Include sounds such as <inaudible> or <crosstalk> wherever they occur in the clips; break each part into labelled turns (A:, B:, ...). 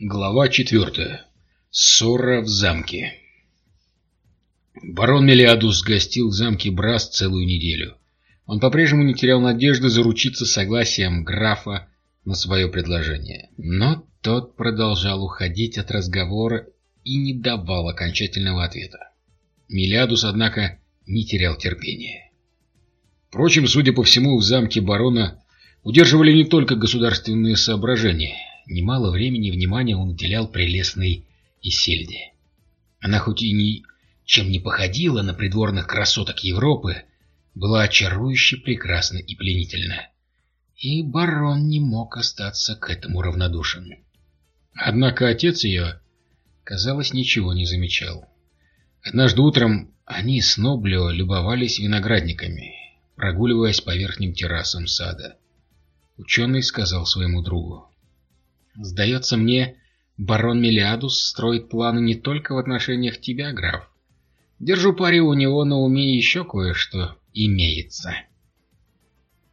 A: Глава четвертая. Ссора в замке. Барон Мелиадус гостил в замке Брас целую неделю. Он по-прежнему не терял надежды заручиться согласием графа на свое предложение. Но тот продолжал уходить от разговора и не давал окончательного ответа. Мелиадус, однако, не терял терпения. Впрочем, судя по всему, в замке барона удерживали не только государственные соображения. Немало времени и внимания он уделял прелестной Исельде. Она хоть и ни чем не походила на придворных красоток Европы, была очарующе прекрасна и пленительна. И барон не мог остаться к этому равнодушен. Однако отец ее, казалось, ничего не замечал. Однажды утром они с Ноблио любовались виноградниками, прогуливаясь по верхним террасам сада. Ученый сказал своему другу. «Сдается мне, барон Мелиадус строит планы не только в отношениях тебя, граф. Держу пари, у него на уме еще кое-что имеется».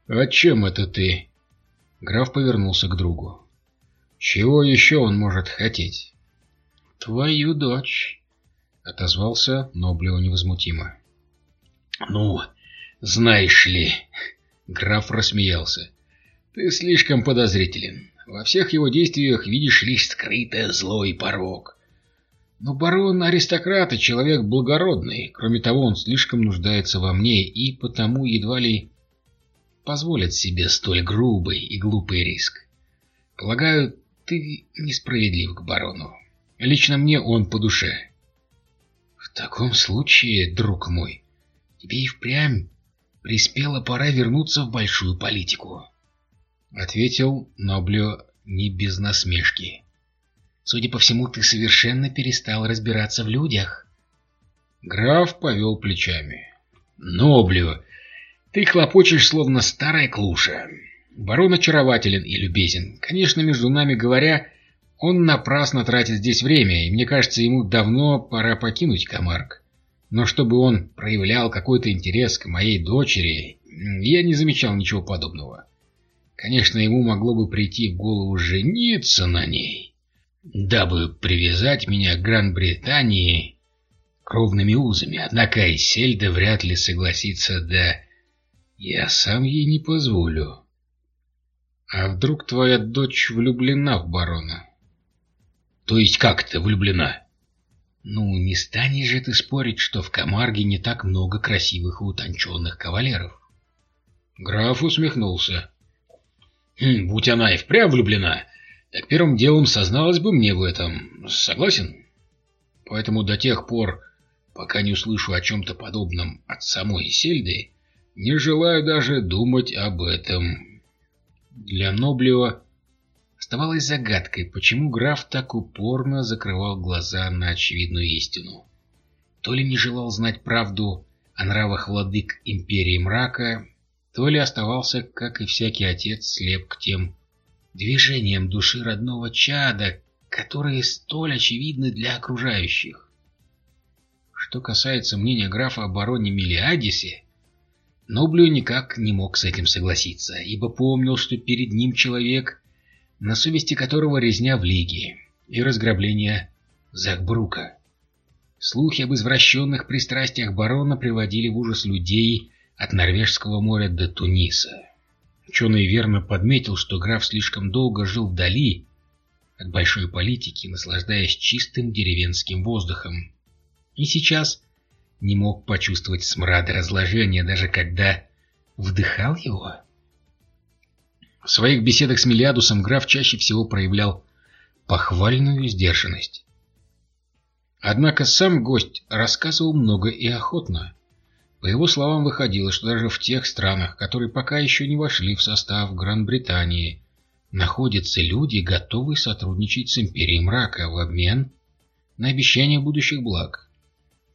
A: «О чем это ты?» Граф повернулся к другу. «Чего еще он может хотеть?» «Твою дочь», — отозвался Ноблио невозмутимо. «Ну, знаешь ли...» <laughs> — граф рассмеялся. «Ты слишком подозрителен. Во всех его действиях видишь лишь скрытое зло и порог. Но барон аристократ и человек благородный. Кроме того, он слишком нуждается во мне и потому едва ли позволит себе столь грубый и глупый риск. Полагаю, ты несправедлив к барону. Лично мне он по душе. В таком случае, друг мой, тебе и впрямь приспела пора вернуться в большую политику. Ответил Ноблио не без насмешки. Судя по всему, ты совершенно перестал разбираться в людях. Граф повел плечами. Ноблио, ты хлопочешь, словно старая клуша. Барон очарователен и любезен. Конечно, между нами говоря, он напрасно тратит здесь время, и мне кажется, ему давно пора покинуть Камарк. Но чтобы он проявлял какой-то интерес к моей дочери, я не замечал ничего подобного. Конечно, ему могло бы прийти в голову жениться на ней, дабы привязать меня к Гран-Британии кровными узами, однако Исельда вряд ли согласится, да я сам ей не позволю. А вдруг твоя дочь влюблена в барона? То есть как ты влюблена? Ну, не станешь же ты спорить, что в Камарге не так много красивых и утонченных кавалеров. Граф усмехнулся. Хм, будь она и впрямь влюблена, так первым делом созналась бы мне в этом. Согласен? Поэтому до тех пор, пока не услышу о чем-то подобном от самой Сельды, не желаю даже думать об этом. Для Ноблева Оставалось загадкой, почему граф так упорно закрывал глаза на очевидную истину. То ли не желал знать правду о нравах владык Империи Мрака, то ли оставался, как и всякий отец, слеп к тем движениям души родного чада, которые столь очевидны для окружающих. Что касается мнения графа о бароне Мелиадисе, Ноблю никак не мог с этим согласиться, ибо помнил, что перед ним человек, на совести которого резня в Лиге и разграбление Захбрука. Слухи об извращенных пристрастиях барона приводили в ужас людей от Норвежского моря до Туниса. Ученый верно подметил, что граф слишком долго жил вдали от большой политики, наслаждаясь чистым деревенским воздухом. И сейчас не мог почувствовать смрада разложения, даже когда вдыхал его. В своих беседах с Мелиадусом граф чаще всего проявлял похвальную сдержанность. Однако сам гость рассказывал много и охотно. По его словам, выходило, что даже в тех странах, которые пока еще не вошли в состав Гран-Британии, находятся люди, готовые сотрудничать с Империей Мрака в обмен на обещание будущих благ.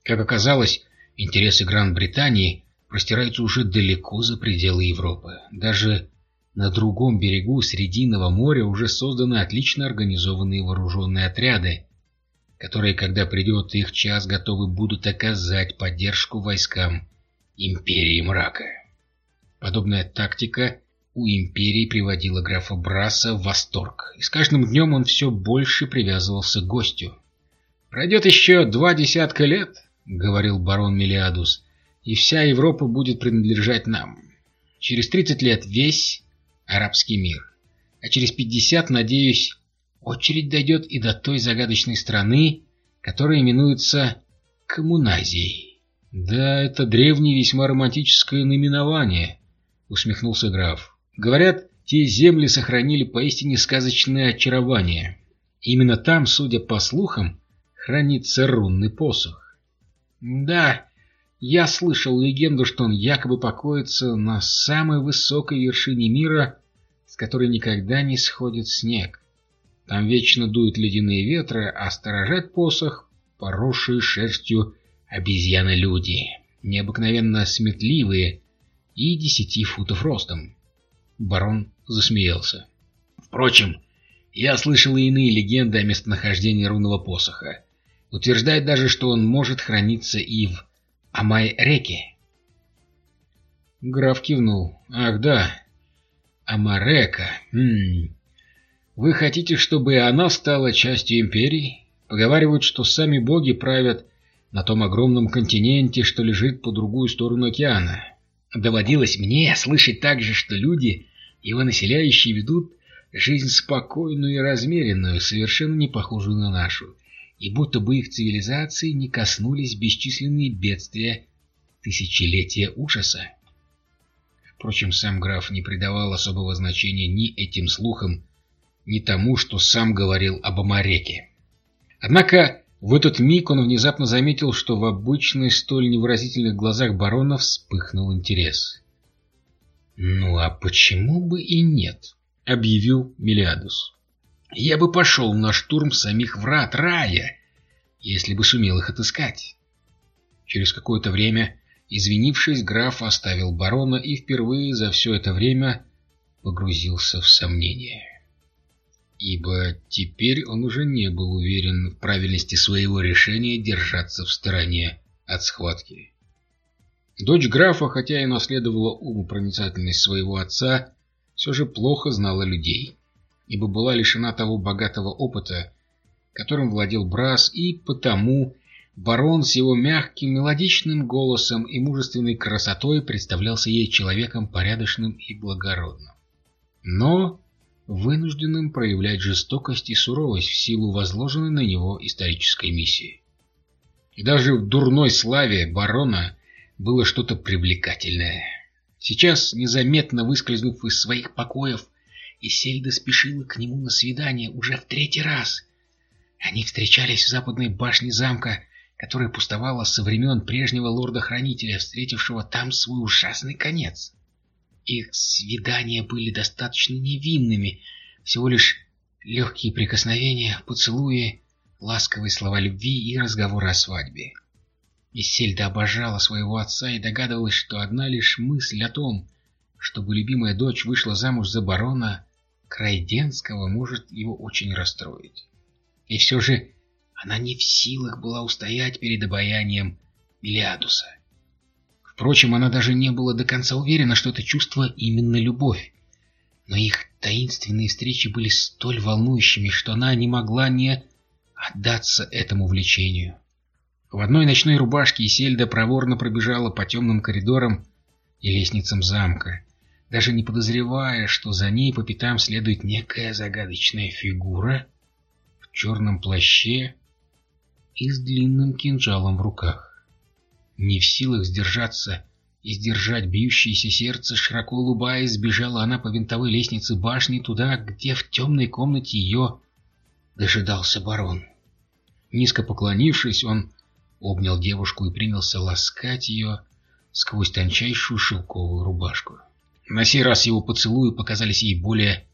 A: Как оказалось, интересы Гран-Британии простираются уже далеко за пределы Европы. Даже на другом берегу Срединного моря уже созданы отлично организованные вооруженные отряды, которые, когда придет их час, готовы будут оказать поддержку войскам Империи Мрака. Подобная тактика у Империи приводила графа Браса в восторг, и с каждым днем он все больше привязывался к гостю. «Пройдет еще два десятка лет», — говорил барон Мелиадус, — «и вся Европа будет принадлежать нам. Через тридцать лет весь арабский мир, а через пятьдесят, надеюсь, очередь дойдет и до той загадочной страны, которая именуется Коммуназией». «Да, это древнее весьма романтическое наименование», — усмехнулся граф. Говорят, те земли сохранили поистине сказочное очарование. Именно там, судя по слухам, хранится рунный посох. Да, я слышал легенду, что он якобы покоится на самой высокой вершине мира, с которой никогда не сходит снег. Там вечно дуют ледяные ветры, а сторожат посох, поросшие шерстью обезьяны-люди, необыкновенно сметливые и десяти футов ростом. Барон засмеялся. Впрочем, я слышал и иные легенды о местонахождении рунного посоха. Утверждает даже, что он может храниться и в Амай-реке. Граф кивнул. Ах, да. Амарека. Хм. Вы хотите, чтобы она стала частью империи? Поговаривают, что сами боги правят на том огромном континенте, что лежит по другую сторону океана. Доводилось мне слышать также, что люди, его населяющие, ведут жизнь спокойную и размеренную, совершенно не похожую на нашу, и будто бы их цивилизации не коснулись бесчисленные бедствия тысячелетия ужаса. Впрочем, сам граф не придавал особого значения ни этим слухам, ни тому, что сам говорил об Амареке. Однако в этот миг он внезапно заметил, что в обычной столь невыразительных глазах барона вспыхнул интерес. «Ну а почему бы и нет?» — объявил Мелиадус. «Я бы пошел на штурм самих врат рая, если бы сумел их отыскать». Через какое-то время, извинившись, граф оставил барона и впервые за все это время погрузился в сомнения ибо теперь он уже не был уверен в правильности своего решения держаться в стороне от схватки. Дочь графа, хотя и наследовала умопроницательность своего отца, все же плохо знала людей, ибо была лишена того богатого опыта, которым владел Брас, и потому барон с его мягким мелодичным голосом и мужественной красотой представлялся ей человеком порядочным и благородным. Но вынужденным проявлять жестокость и суровость в силу возложенной на него исторической миссии. И даже в дурной славе барона было что-то привлекательное. Сейчас, незаметно выскользнув из своих покоев, Исельда спешила к нему на свидание уже в третий раз. Они встречались в западной башне замка, которая пустовала со времен прежнего лорда-хранителя, встретившего там свой ужасный конец. Их свидания были достаточно невинными, всего лишь легкие прикосновения, поцелуи, ласковые слова любви и разговоры о свадьбе. Исельда обожала своего отца и догадывалась, что одна лишь мысль о том, чтобы любимая дочь вышла замуж за барона Крайденского, может его очень расстроить. И все же она не в силах была устоять перед обаянием Мелиадуса. Впрочем, она даже не была до конца уверена, что это чувство именно любовь. Но их таинственные встречи были столь волнующими, что она не могла не отдаться этому влечению. В одной ночной рубашке Исельда проворно пробежала по темным коридорам и лестницам замка, даже не подозревая, что за ней по пятам следует некая загадочная фигура в черном плаще и с длинным кинжалом в руках. Не в силах сдержаться и сдержать бьющееся сердце, широко улыбаясь, сбежала она по винтовой лестнице башни туда, где в темной комнате ее дожидался барон. Низко поклонившись, он обнял девушку и принялся ласкать ее сквозь тончайшую шелковую рубашку. На сей раз его поцелуи показались ей более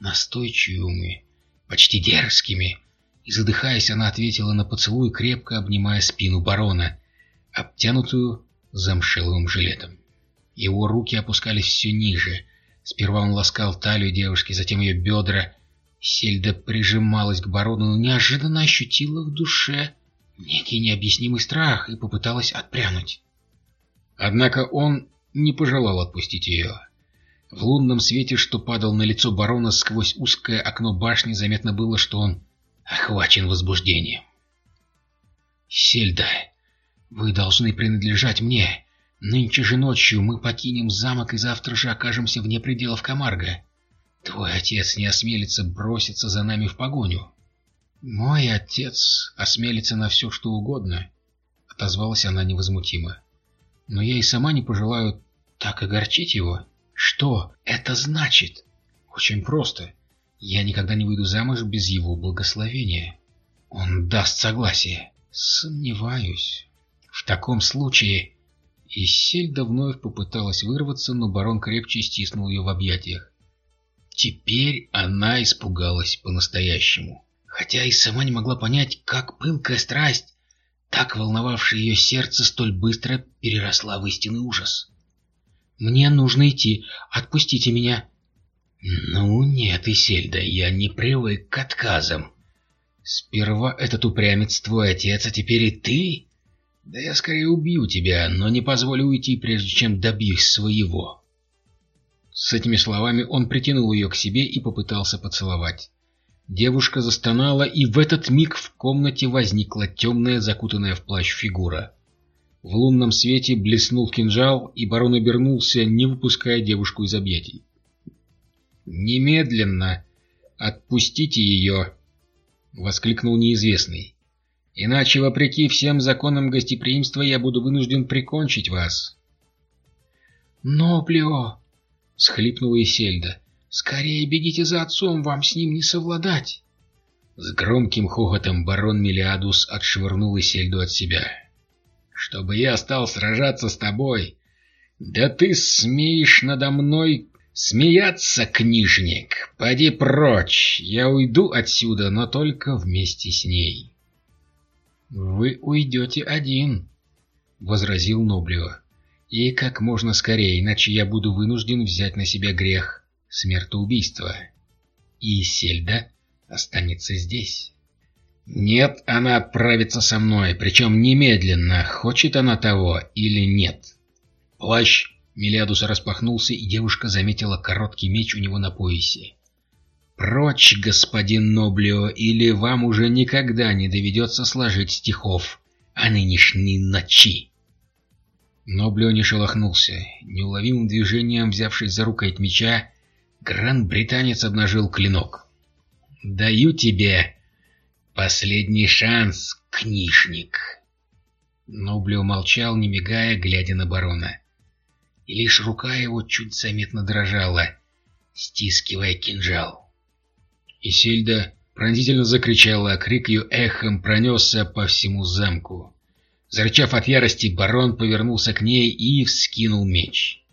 A: настойчивыми, почти дерзкими, и, задыхаясь, она ответила на поцелуй, крепко обнимая спину барона, обтянутую замшеловым жилетом. Его руки опускались все ниже. Сперва он ласкал талию девушки, затем ее бедра. Сельда прижималась к барону, но неожиданно ощутила в душе некий необъяснимый страх и попыталась отпрянуть. Однако он не пожелал отпустить ее. В лунном свете, что падал на лицо барона сквозь узкое окно башни, заметно было, что он охвачен возбуждением. «Сельда, вы должны принадлежать мне. Нынче же ночью мы покинем замок и завтра же окажемся вне пределов Камарга. Твой отец не осмелится броситься за нами в погоню». «Мой отец осмелится на все, что угодно», — отозвалась она невозмутимо. «Но я и сама не пожелаю так огорчить его. Что это значит?» «Очень просто. Я никогда не выйду замуж без его благословения. Он даст согласие». «Сомневаюсь. В таком случае...» Исельда вновь попыталась вырваться, но барон крепче стиснул ее в объятиях. Теперь она испугалась по-настоящему хотя и сама не могла понять, как пылкая страсть, так волновавшая ее сердце, столь быстро переросла в истинный ужас. «Мне нужно идти. Отпустите меня». «Ну нет, Исельда, я не привык к отказам. Сперва этот упрямец твой отец, а теперь и ты? Да я скорее убью тебя, но не позволю уйти, прежде чем добьюсь своего». С этими словами он притянул ее к себе и попытался поцеловать. Девушка застонала, и в этот миг в комнате возникла темная, закутанная в плащ фигура. В лунном свете блеснул кинжал, и барон обернулся, не выпуская девушку из объятий. «Немедленно отпустите ее!» — воскликнул неизвестный. «Иначе, вопреки всем законам гостеприимства, я буду вынужден прикончить вас».
B: «Ноблио!» — схлипнула Исельда. «Скорее бегите за отцом, вам с ним не совладать!»
A: С громким хохотом барон Мелиадус отшвырнул Исельду от себя. «Чтобы я стал сражаться с тобой? Да ты смеешь надо мной смеяться, книжник! Поди прочь! Я уйду отсюда, но только вместе с ней!»
B: «Вы уйдете один», — возразил Ноблио.
A: «И как можно скорее, иначе я буду вынужден взять на себя грех» смертоубийства. И Сельда останется здесь. Нет, она отправится со мной, причем немедленно, хочет она того или нет. Плащ Милиадуса распахнулся, и девушка заметила короткий меч у него на поясе. «Прочь, господин Ноблио, или вам уже никогда не доведется сложить стихов о нынешней ночи!» Ноблио не шелохнулся, неуловимым движением взявшись за рукоять меча, Гран-британец обнажил клинок. «Даю тебе последний шанс, книжник!» Нобли умолчал, не мигая, глядя на барона. И лишь рука его чуть заметно дрожала, стискивая кинжал. Исильда пронзительно закричала, а крик ее эхом пронесся по всему замку. Зарычав от ярости, барон повернулся к ней и вскинул меч.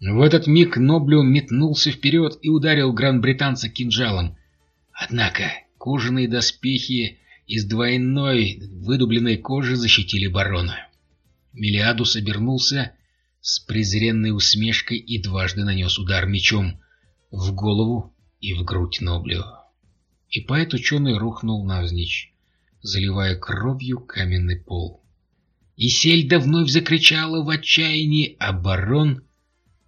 A: В этот миг Ноблю метнулся вперед и ударил гран-британца кинжалом. Однако кожаные доспехи из двойной выдубленной кожи защитили барона. Мелиадус обернулся с презренной усмешкой и дважды нанес удар мечом в голову и в грудь Ноблю. И поэт ученый рухнул навзничь, заливая кровью каменный пол. И Сельда вновь закричала в отчаянии, а барон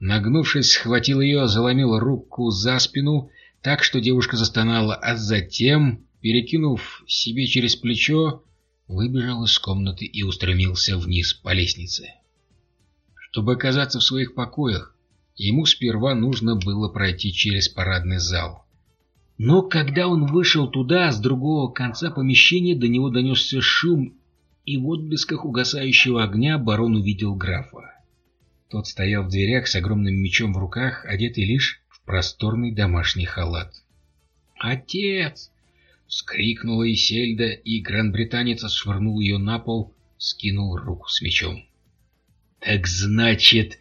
A: Нагнувшись, схватил ее, заломил руку за спину, так что девушка застонала, а затем, перекинув себе через плечо, выбежал из комнаты и устремился вниз по лестнице. Чтобы оказаться в своих покоях, ему сперва нужно было пройти через парадный зал. Но когда он вышел туда, с другого конца помещения до него донесся шум, и в отблесках угасающего огня барон увидел графа. Тот стоял в дверях с огромным мечом в руках, одетый лишь в просторный домашний халат. «Отец!» — вскрикнула Исельда, и гран-британец отшвырнул ее на пол, скинул руку с мечом. «Так значит,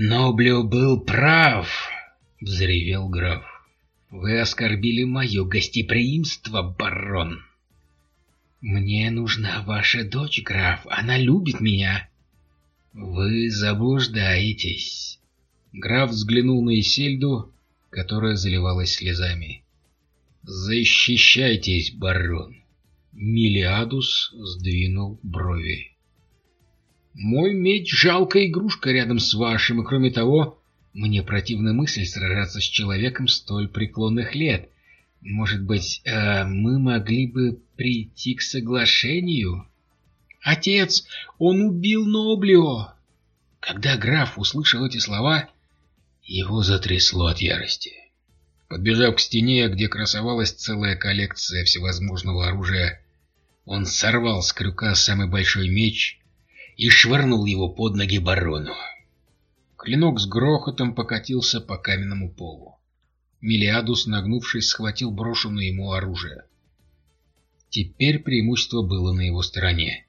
A: Ноблио был прав!» — взревел граф. «Вы оскорбили мое гостеприимство, барон!» «Мне нужна ваша дочь, граф, она любит меня!» «Вы заблуждаетесь!» Граф взглянул на Исельду, которая заливалась слезами. «Защищайтесь, барон!» Милиадус сдвинул брови. «Мой меч — жалкая игрушка рядом с вашим, и кроме того,
B: Мне противна мысль сражаться с человеком столь преклонных лет. Может быть, э, мы могли бы прийти к соглашению? Отец, он убил Ноблио! Когда граф услышал эти слова, его затрясло от ярости. Подбежав к стене, где красовалась целая коллекция всевозможного оружия, он сорвал с крюка самый большой меч и швырнул его под ноги барону. Клинок с грохотом покатился по каменному полу. Милиадус, нагнувшись, схватил брошенное ему оружие. Теперь преимущество было на его стороне.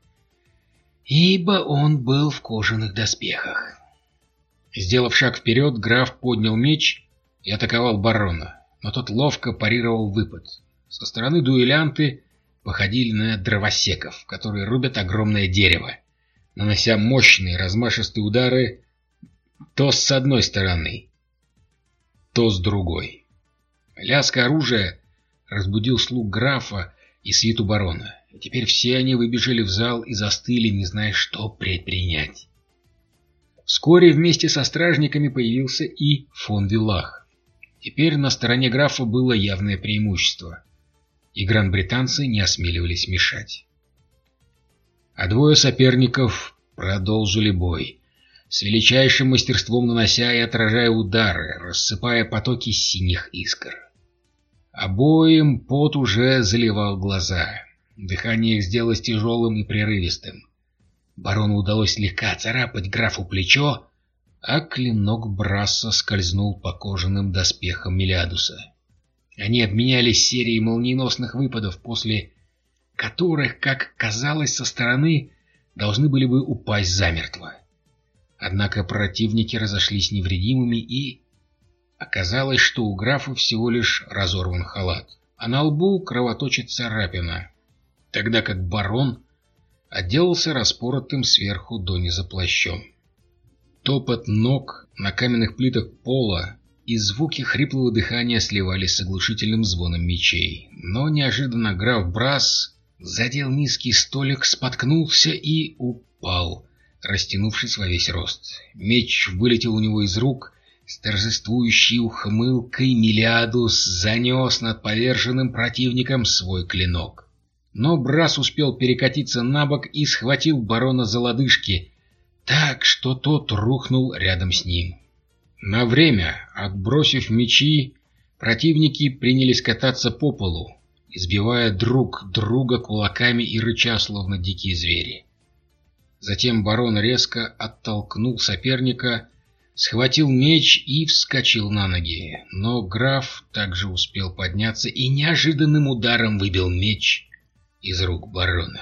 B: Ибо он был в кожаных доспехах. Сделав шаг вперед, граф поднял меч и атаковал барона, но тот ловко парировал выпад. Со стороны дуэлянты походили на дровосеков, которые рубят огромное дерево, нанося мощные размашистые удары то с одной стороны, то с другой. Лязг оружия разбудил слуг графа и свиту барона. Теперь все они выбежали в зал и застыли, не зная, что предпринять. Вскоре вместе со стражниками появился и фон Виллах. Теперь на стороне графа было явное преимущество, и гран-британцы не осмеливались мешать. А двое соперников продолжили бой с величайшим мастерством нанося и отражая удары, рассыпая потоки синих искр. Обоим пот уже заливал глаза. Дыхание их сделалось тяжелым и прерывистым. Барону удалось слегка царапать графу плечо, а клинок Брасса скользнул по кожаным доспехам Мелиадуса. Они обменялись серией молниеносных выпадов, после которых, как казалось со стороны, должны были бы упасть замертво. Однако противники разошлись невредимыми и... Оказалось, что у графа всего лишь разорван халат, а на лбу кровоточит царапина, тогда как барон отделался распоротым сверху дониза плащом. Топот ног на каменных плитах пола и звуки хриплого дыхания сливались с оглушительным звоном мечей. Но неожиданно граф Брас задел низкий столик, споткнулся и упал, растянувшись во весь рост. Меч вылетел у него из рук, с торжествующей ухмылкой Милиадус занес над поверженным противником свой клинок. Но Брас успел перекатиться на бок и схватил барона за лодыжки, так что тот рухнул рядом с ним. На время, отбросив мечи, противники принялись кататься по полу, избивая друг друга кулаками и рыча, словно дикие звери. Затем барон резко оттолкнул соперника, схватил меч и вскочил на ноги. Но граф также успел подняться и неожиданным ударом выбил меч из рук барона.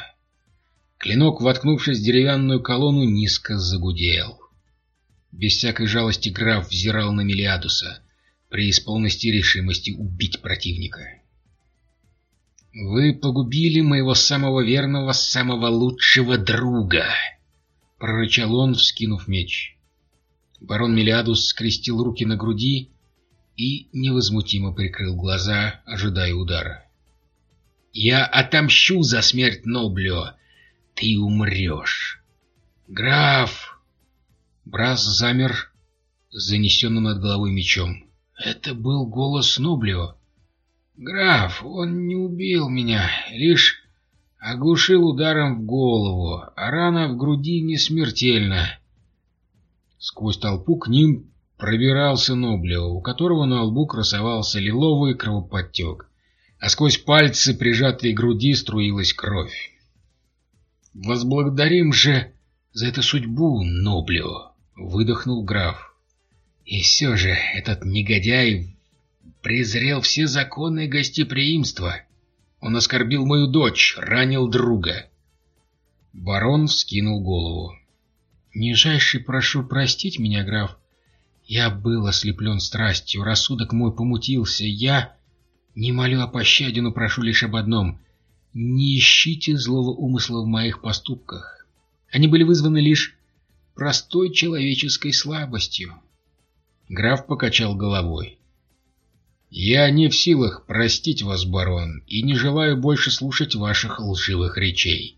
B: Клинок, воткнувшись в деревянную колонну, низко загудел. Без всякой жалости граф взирал на Мелиадуса, преисполности решимости убить противника. «Вы погубили моего самого верного, самого лучшего друга!» — прорычал он, вскинув меч. Барон Мелиадус скрестил руки на груди и невозмутимо прикрыл глаза, ожидая удара. «Я отомщу за смерть Ноблио! Ты умрешь!» «Граф!» Брас замер с занесенным над головой мечом. Это был голос Ноблио. «Граф, он не убил меня, лишь оглушил ударом в голову, а рана в груди не смертельна». Сквозь толпу к ним пробирался Ноблио, у которого на лбу красовался лиловый кровоподтек, а сквозь пальцы, прижатые к груди, струилась кровь. «Возблагодарим же за эту судьбу, Ноблио!» — выдохнул граф. «И все же этот негодяй презрел все законы гостеприимства. Он оскорбил мою дочь, ранил друга. Барон вскинул голову. «Нижайший прошу простить меня, граф. Я был ослеплен страстью, рассудок мой помутился. Я не молю о пощаде, но прошу лишь об одном. Не ищите злого умысла в моих поступках. Они были вызваны лишь простой человеческой слабостью». Граф покачал головой. «Я не в силах простить вас, барон, и не желаю больше слушать ваших лживых речей.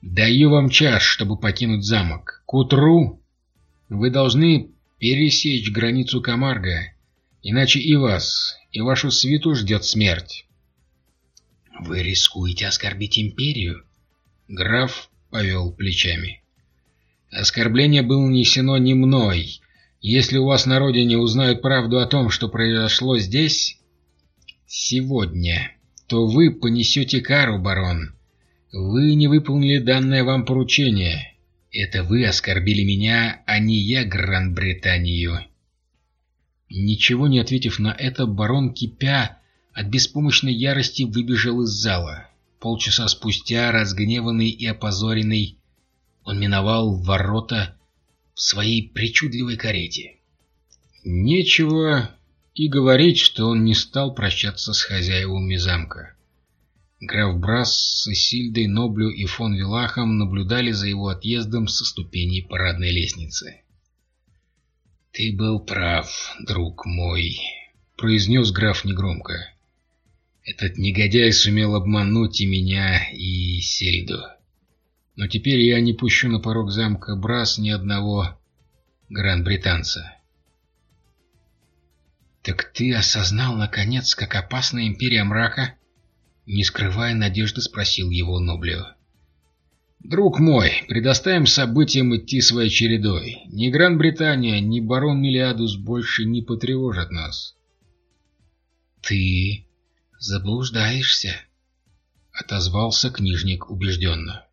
B: Даю вам час, чтобы покинуть замок. К утру вы должны
A: пересечь границу Камарга, иначе и вас, и вашу свиту ждет смерть.
B: Вы рискуете оскорбить империю?
A: Граф повел плечами. Оскорбление было нанесено не мной. Если у вас на родине узнают правду о том, что произошло здесь сегодня, то вы понесете кару, барон. Вы не выполнили данное вам поручение. Это вы оскорбили меня, а не я Гран-Британию. Ничего не ответив на это, барон, кипя от беспомощной ярости, выбежал из зала. Полчаса спустя, разгневанный и опозоренный, он миновал ворота в своей причудливой карете. Нечего и говорить, что он не стал прощаться с хозяевами замка. Граф Брас с Сильдой, Ноблю и фон Вилахом наблюдали за его отъездом со ступеней парадной лестницы. «Ты был прав, друг мой», — произнес граф негромко. «Этот негодяй сумел обмануть и меня, и Сильду. Но теперь я не пущу на порог замка Брас ни одного гран-британца». «Так ты осознал, наконец, как опасна Империя Мрака?» Не скрывая надежды, спросил его Ноблио. «Друг мой, предоставим событиям идти своей чередой. Ни Гран-Британия, ни барон Миллиадус больше не потревожат нас».
B: «Ты заблуждаешься», — отозвался книжник убежденно.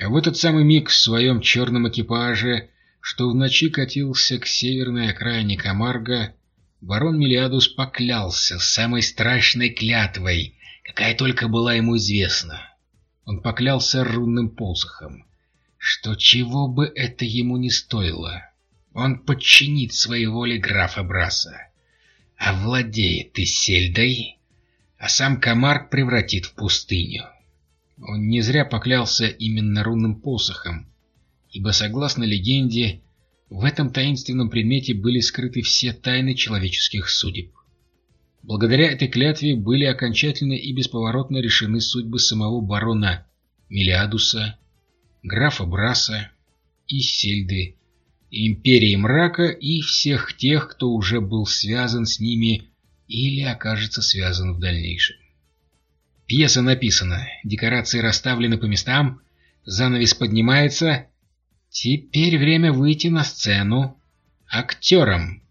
A: А в этот самый миг в своем черном экипаже, что в ночи катился к северной окраине Камарга, барон Миллиадус поклялся самой страшной клятвой, какая только была ему известна. Он поклялся рунным посохом, что чего бы это ему не стоило, он подчинит своей воле графа Браса, овладеет Исельдой, а сам Камарк превратит в пустыню. Он не зря поклялся именно рунным посохом, ибо, согласно легенде, в этом таинственном предмете были скрыты все тайны человеческих судеб. Благодаря этой клятве были окончательно и бесповоротно решены судьбы самого барона Мелиадуса, графа Браса, Исельды, Империи Мрака и всех тех, кто уже был связан с ними или окажется связан в дальнейшем. Пьеса написана, декорации расставлены по местам, занавес поднимается. Теперь время выйти на сцену актерам.